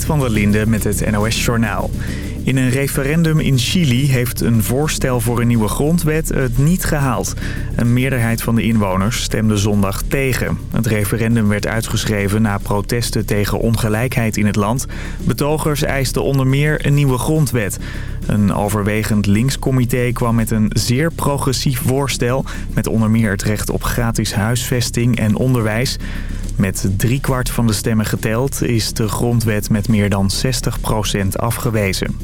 Van der Linde met het NOS-journaal. In een referendum in Chili heeft een voorstel voor een nieuwe grondwet het niet gehaald. Een meerderheid van de inwoners stemde zondag tegen. Het referendum werd uitgeschreven na protesten tegen ongelijkheid in het land. Betogers eisten onder meer een nieuwe grondwet. Een overwegend linkscomité kwam met een zeer progressief voorstel... met onder meer het recht op gratis huisvesting en onderwijs... Met driekwart van de stemmen geteld is de grondwet met meer dan 60% afgewezen.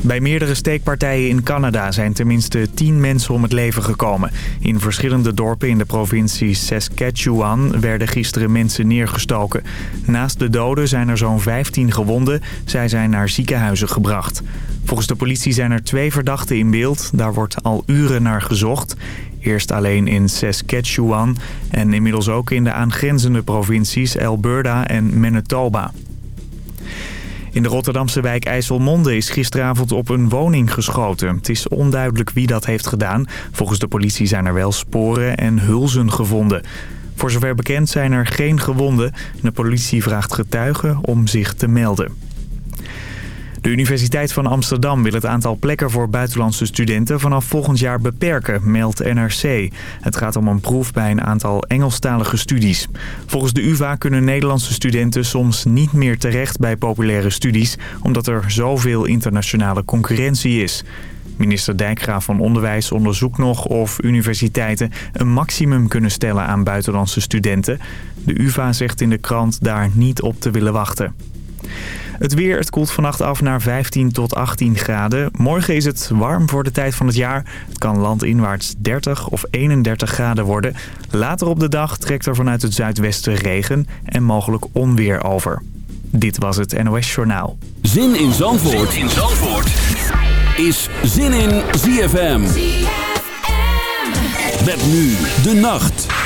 Bij meerdere steekpartijen in Canada zijn tenminste 10 mensen om het leven gekomen. In verschillende dorpen in de provincie Saskatchewan werden gisteren mensen neergestoken. Naast de doden zijn er zo'n 15 gewonden. Zij zijn naar ziekenhuizen gebracht. Volgens de politie zijn er twee verdachten in beeld. Daar wordt al uren naar gezocht. Eerst alleen in Saskatchewan en inmiddels ook in de aangrenzende provincies Alberta en Manitoba. In de Rotterdamse wijk IJsselmonde is gisteravond op een woning geschoten. Het is onduidelijk wie dat heeft gedaan. Volgens de politie zijn er wel sporen en hulzen gevonden. Voor zover bekend zijn er geen gewonden. De politie vraagt getuigen om zich te melden. De Universiteit van Amsterdam wil het aantal plekken voor buitenlandse studenten vanaf volgend jaar beperken, meldt NRC. Het gaat om een proef bij een aantal Engelstalige studies. Volgens de UvA kunnen Nederlandse studenten soms niet meer terecht bij populaire studies, omdat er zoveel internationale concurrentie is. Minister Dijkgraaf van Onderwijs onderzoekt nog of universiteiten een maximum kunnen stellen aan buitenlandse studenten. De UvA zegt in de krant daar niet op te willen wachten. Het weer, het koelt vannacht af naar 15 tot 18 graden. Morgen is het warm voor de tijd van het jaar. Het kan landinwaarts 30 of 31 graden worden. Later op de dag trekt er vanuit het zuidwesten regen en mogelijk onweer over. Dit was het NOS Journaal. Zin in Zandvoort, zin in Zandvoort. is Zin in ZFM. ZFM. Met nu de nacht.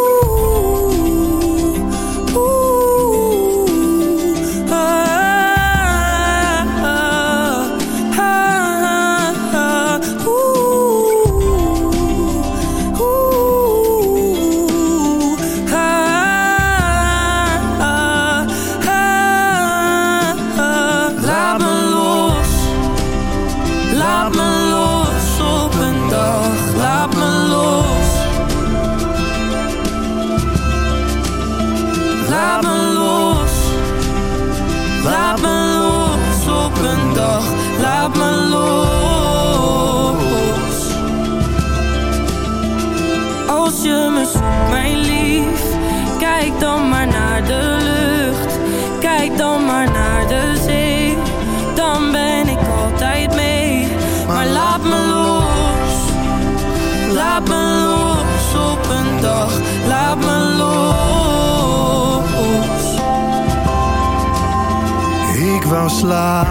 alive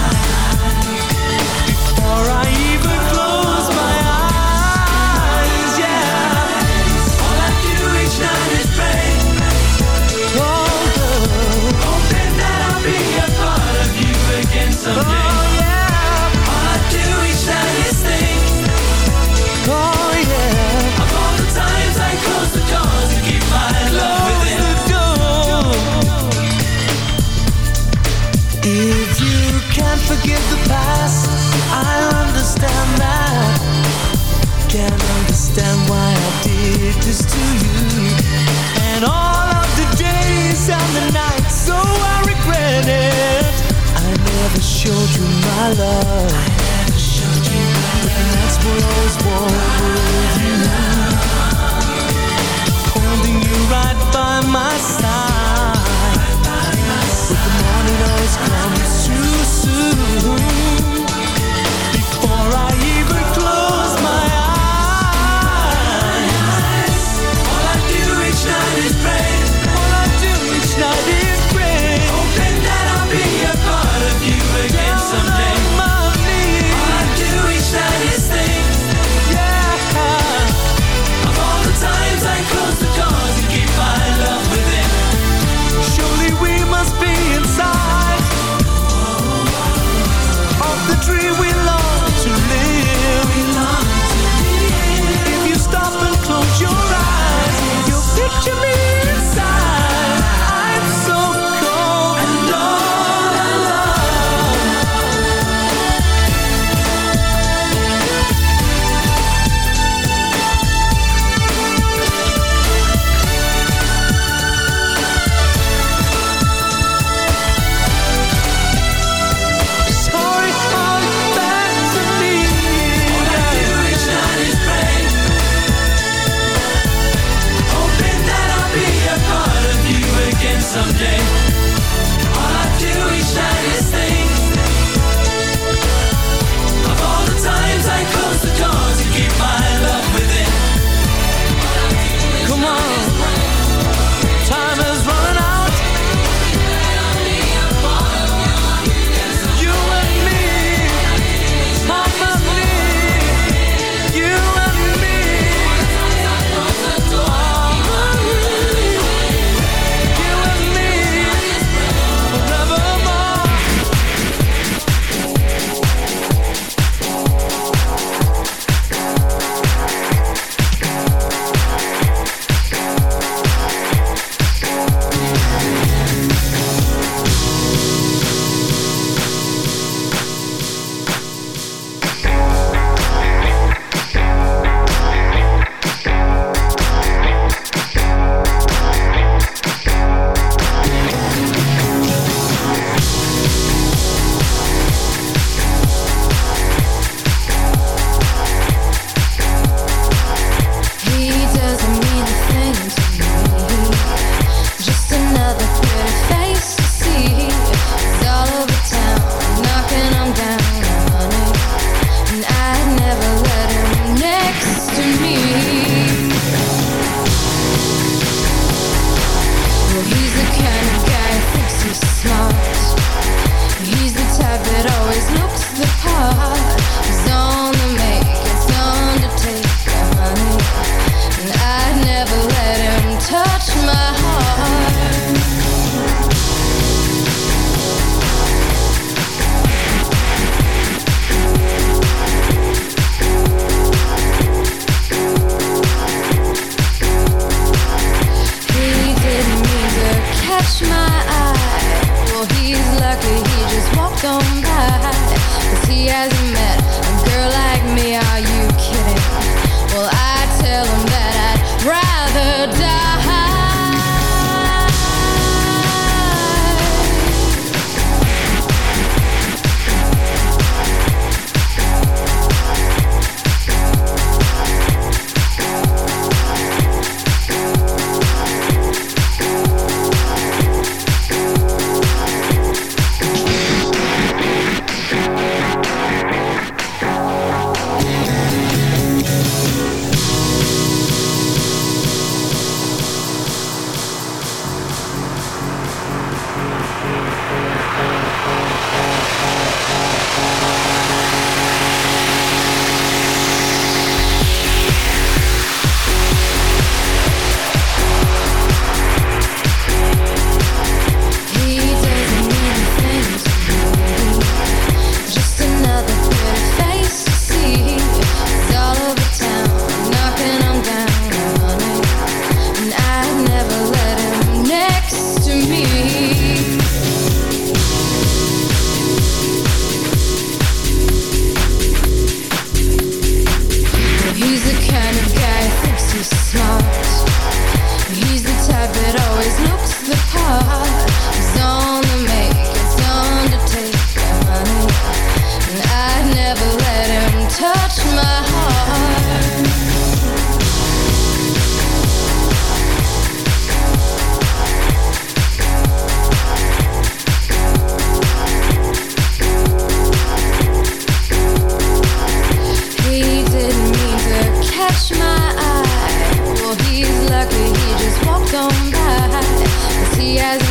If you can't forgive the past, I understand that. Can't understand why I did this to you. And all of the days and the nights, so I regret it. I never showed you my love. I the nights were always you. Holding you right by my side. Comes too soon we don't as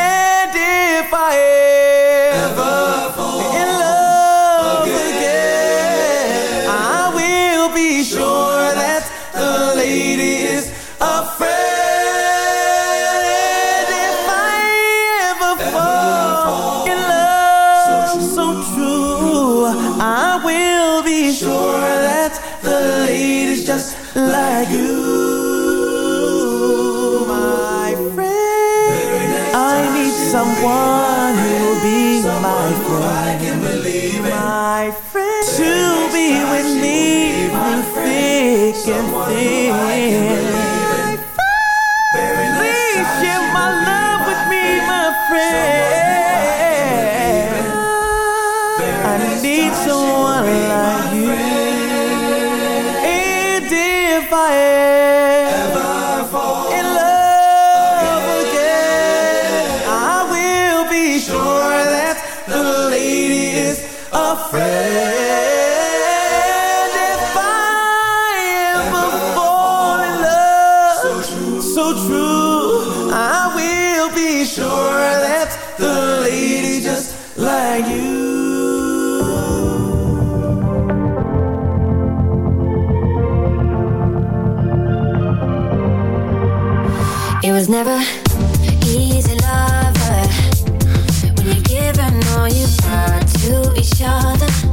fire. never easy, lover. When you're giving all you've got to each other.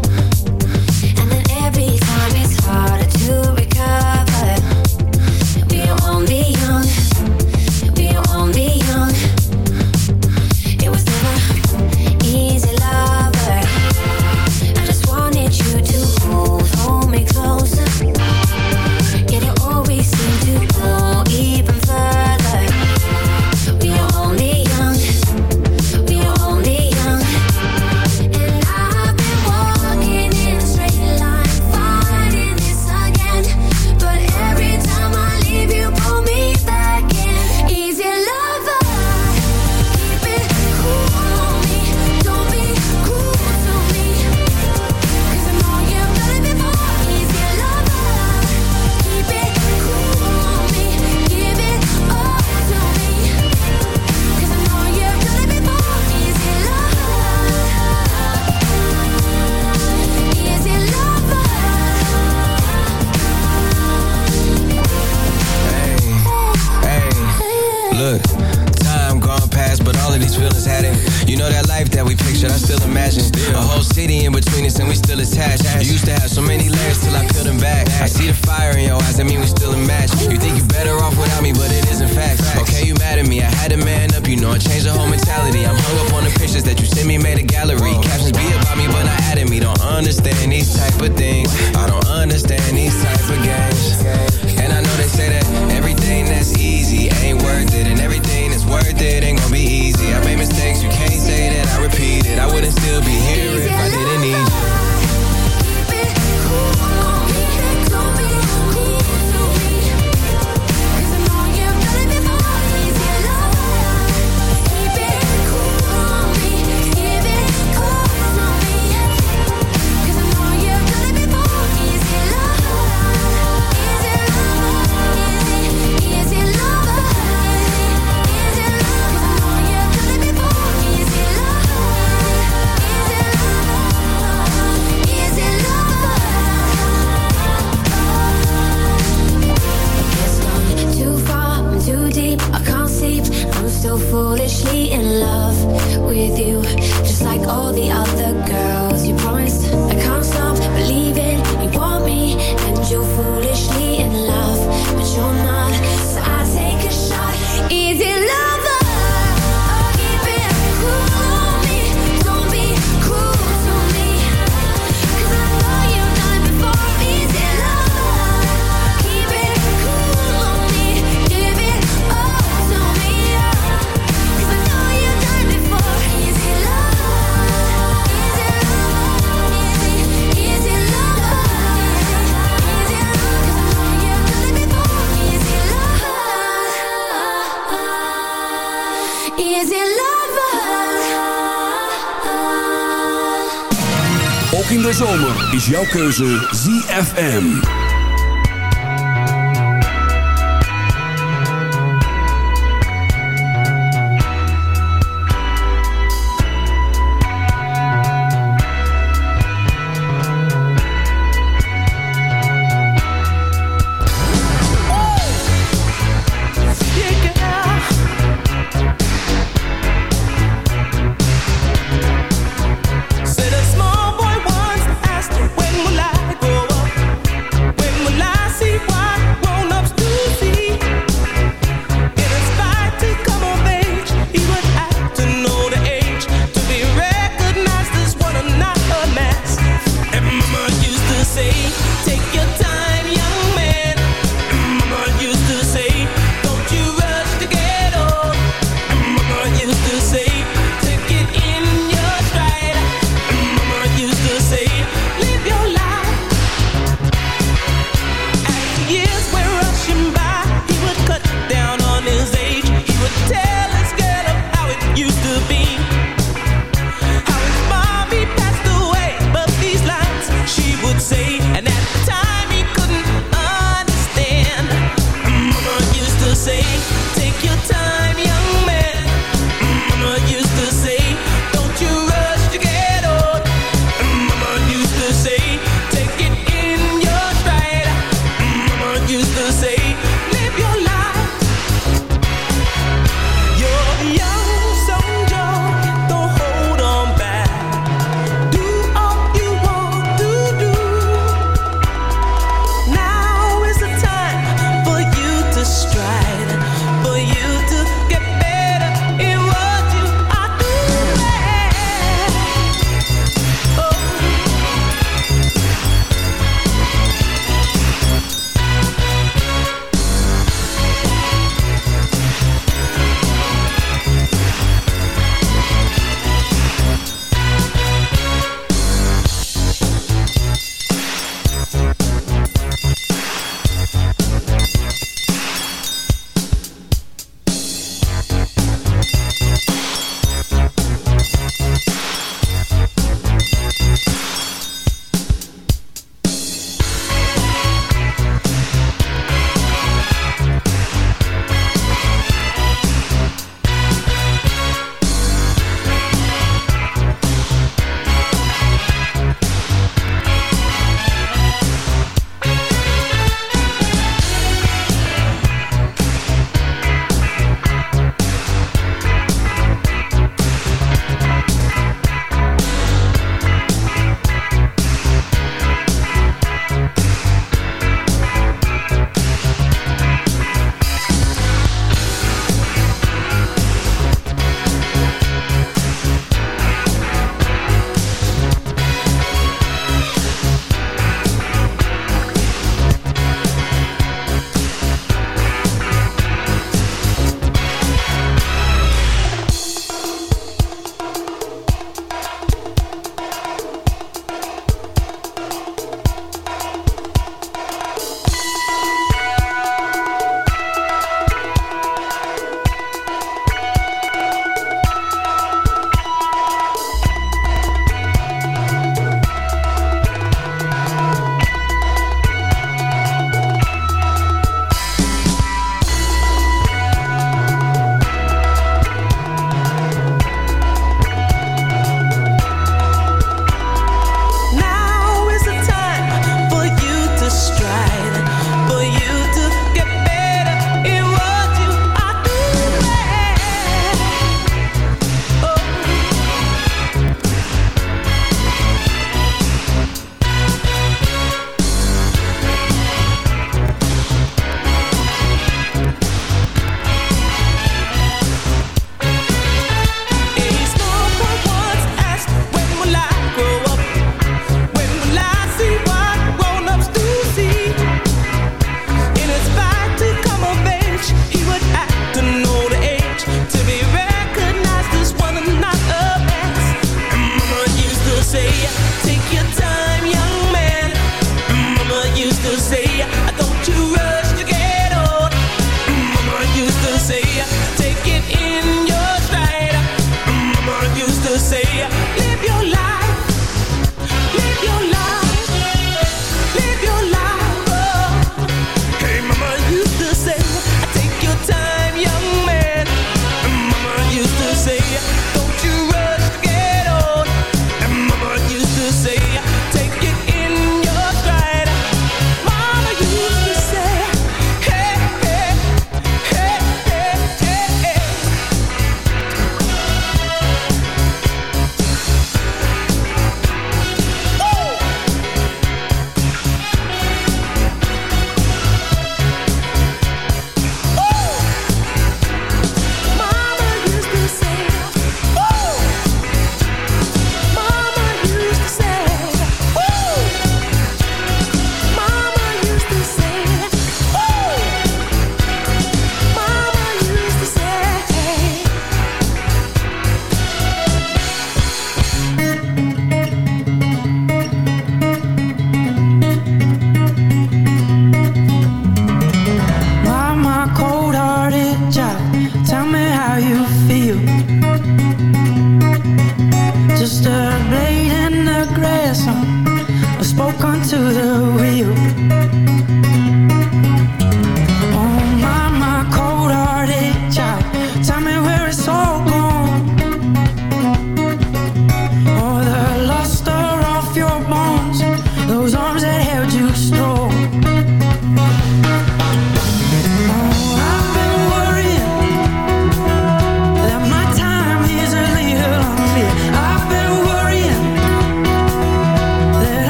jouw keuze ZFM.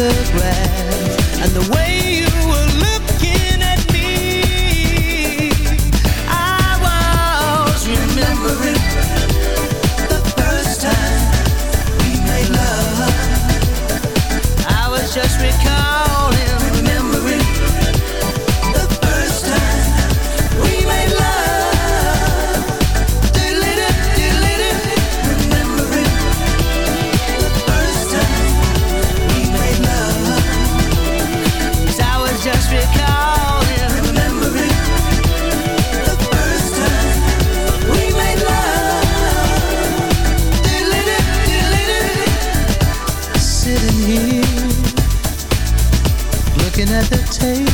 the grass and the way you were